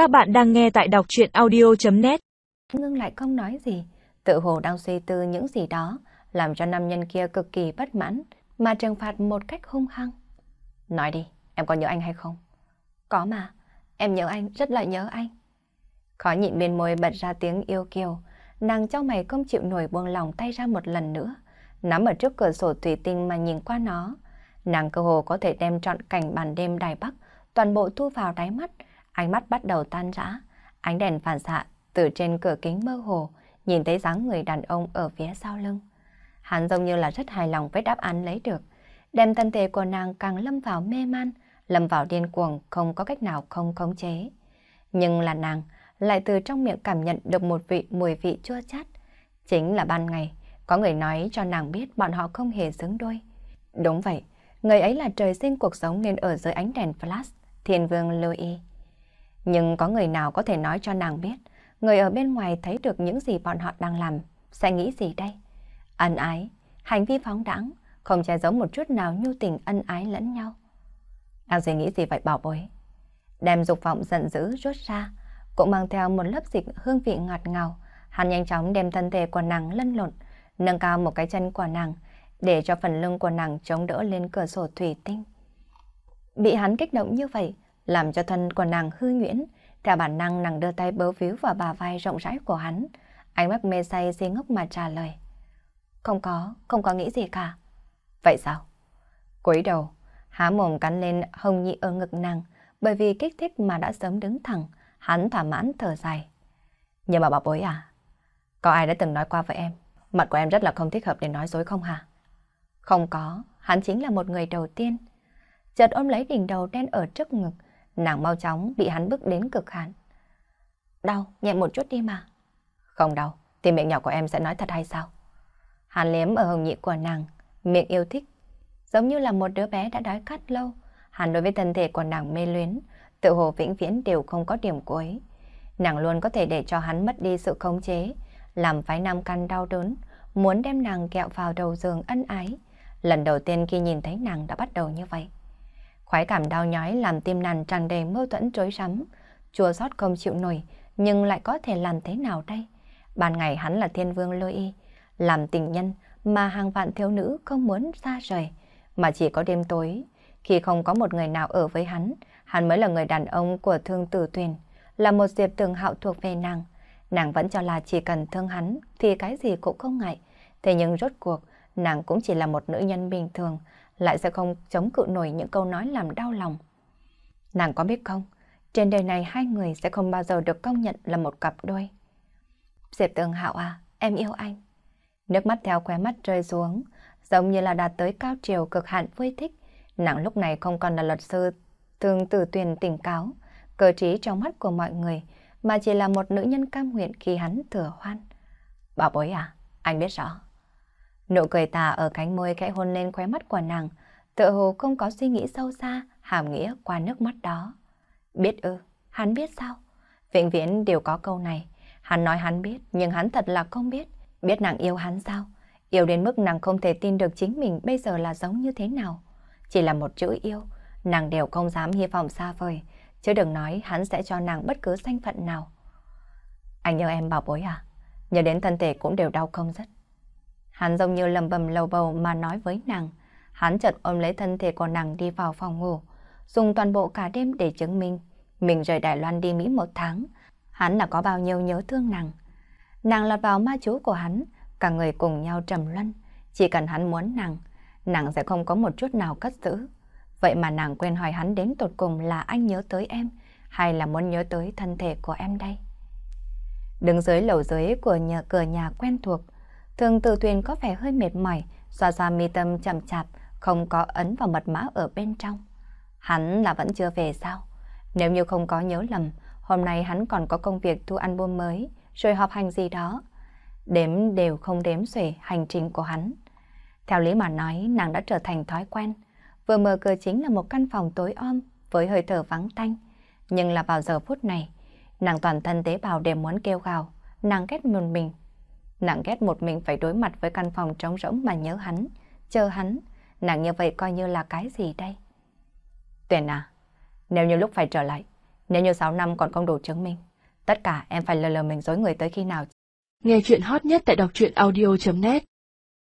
Các bạn đang nghe tại đọc chuyện audio.net Ngưng lại không nói gì, tự hồ đang suy tư những gì đó, làm cho nam nhân kia cực kỳ bất mãn, mà trừng phạt một cách hung hăng. Nói đi, em có nhớ anh hay không? Có mà, em nhớ anh, rất là nhớ anh. Khó nhịn bên môi bật ra tiếng yêu kiều, nàng trong mày không chịu nổi buông lòng tay ra một lần nữa, nắm ở trước cửa sổ thủy tinh mà nhìn qua nó. Nàng cơ hồ có thể đem trọn cảnh bàn đêm Đài Bắc, toàn bộ thu vào đáy mắt, ánh mắt bắt đầu tan rã, ánh đèn phản xạ từ trên cửa kính mơ hồ, nhìn thấy dáng người đàn ông ở phía sau lưng. Hắn giống như là rất hài lòng với đáp án lấy được, đem thân thể của nàng càng lâm vào mê man, lâm vào điên cuồng không có cách nào không khống chế. Nhưng là nàng lại từ trong miệng cảm nhận được một vị mùi vị chua chát. Chính là ban ngày, có người nói cho nàng biết bọn họ không hề xứng đôi. Đúng vậy, người ấy là trời sinh cuộc sống nên ở dưới ánh đèn flash, thiên vương Louis. Nhưng có người nào có thể nói cho nàng biết, người ở bên ngoài thấy được những gì bọn họ đang làm, sẽ nghĩ gì đây? Ân ái, hành vi phóng đẳng, không che giấu một chút nào nhu tình ân ái lẫn nhau. Đang suy nghĩ gì vậy bảo bối? Đem dục vọng giận dữ rút ra, cũng mang theo một lớp dịch hương vị ngọt ngào. Hắn nhanh chóng đem thân thể của nàng lân lộn, nâng cao một cái chân của nàng, để cho phần lưng của nàng chống đỡ lên cửa sổ thủy tinh. Bị hắn kích động như vậy, làm cho thân của nàng hư nhuyễn, theo bản năng nàng đưa tay bớ víu vào bà vai rộng rãi của hắn, ánh mắt mê say si ngốc mà trả lời. Không có, không có nghĩ gì cả. Vậy sao? cúi đầu, há mồm cắn lên hồng nhị ở ngực nàng, bởi vì kích thích mà đã sớm đứng thẳng, hắn thỏa mãn thở dài. Nhưng mà bà bối à, có ai đã từng nói qua với em, mặt của em rất là không thích hợp để nói dối không hả? Không có, hắn chính là một người đầu tiên. Chợt ôm lấy đỉnh đầu đen ở trước ngực, nàng mau chóng bị hắn bước đến cực hạn. Đau, nhẹ một chút đi mà. Không đau, thì miệng nhỏ của em sẽ nói thật hay sao? Hắn liếm ở hồng nhị của nàng, miệng yêu thích. Giống như là một đứa bé đã đói khát lâu, hắn đối với thân thể của nàng mê luyến, tự hồ vĩnh viễn đều không có điểm cuối. Nàng luôn có thể để cho hắn mất đi sự khống chế, làm phái nam căn đau đớn, muốn đem nàng kẹo vào đầu giường ân ái. Lần đầu tiên khi nhìn thấy nàng đã bắt đầu như vậy. Khoái cảm đau nhói làm tim nàng tràn đầy mâu thuẫn rối rắm, chua xót không chịu nổi, nhưng lại có thể làm thế nào đây? Ban ngày hắn là thiên vương lôi y, làm tình nhân mà hàng vạn thiếu nữ không muốn xa rời, mà chỉ có đêm tối. Khi không có một người nào ở với hắn, hắn mới là người đàn ông của thương tử tuyền, là một diệp tường hạo thuộc về nàng. Nàng vẫn cho là chỉ cần thương hắn thì cái gì cũng không ngại. Thế nhưng rốt cuộc, nàng cũng chỉ là một nữ nhân bình thường, lại sẽ không chống cự nổi những câu nói làm đau lòng. Nàng có biết không, trên đời này hai người sẽ không bao giờ được công nhận là một cặp đôi. Diệp Tường Hạo à, em yêu anh. Nước mắt theo khóe mắt rơi xuống, giống như là đạt tới cao triều cực hạn vui thích. Nàng lúc này không còn là luật sư thường tử tuyền tỉnh cáo, cơ trí trong mắt của mọi người, mà chỉ là một nữ nhân cam nguyện khi hắn thừa hoan. Bảo bối à, anh biết rõ. Nụ cười tà ở cánh môi khẽ hôn lên khóe mắt của nàng, tự hồ không có suy nghĩ sâu xa, hàm nghĩa qua nước mắt đó. Biết ư, hắn biết sao? Vĩnh viễn đều có câu này. Hắn nói hắn biết, nhưng hắn thật là không biết. Biết nàng yêu hắn sao? Yêu đến mức nàng không thể tin được chính mình bây giờ là giống như thế nào. Chỉ là một chữ yêu, nàng đều không dám hy vọng xa vời, chứ đừng nói hắn sẽ cho nàng bất cứ danh phận nào. Anh yêu em bảo bối à? Nhớ đến thân thể cũng đều đau không dứt. Hắn giống như lầm bầm lầu bầu mà nói với nàng. Hắn chợt ôm lấy thân thể của nàng đi vào phòng ngủ, dùng toàn bộ cả đêm để chứng minh mình rời Đài Loan đi Mỹ một tháng. Hắn là có bao nhiêu nhớ thương nàng. Nàng lọt vào ma chú của hắn, cả người cùng nhau trầm luân. Chỉ cần hắn muốn nàng, nàng sẽ không có một chút nào cất giữ. Vậy mà nàng quên hỏi hắn đến tột cùng là anh nhớ tới em, hay là muốn nhớ tới thân thể của em đây? Đứng dưới lầu dưới của nhà cửa nhà quen thuộc, thường tử thuyền có vẻ hơi mệt mỏi, xoa xoa mi tâm chậm chạp, không có ấn vào mật mã ở bên trong. Hắn là vẫn chưa về sao? Nếu như không có nhớ lầm, hôm nay hắn còn có công việc thu album mới, rồi họp hành gì đó. Đếm đều không đếm xuể hành trình của hắn. Theo lý mà nói, nàng đã trở thành thói quen. Vừa mở cửa chính là một căn phòng tối om với hơi thở vắng tanh. Nhưng là vào giờ phút này, nàng toàn thân tế bào đều muốn kêu gào, nàng ghét một mình. Nàng ghét một mình phải đối mặt với căn phòng trống rỗng mà nhớ hắn, chờ hắn. Nàng như vậy coi như là cái gì đây? Tuyền à, nếu như lúc phải trở lại, Nếu như 6 năm còn không đủ chứng minh, tất cả em phải lờ lờ mình dối người tới khi nào. Nghe chuyện hot nhất tại đọc truyện audio.net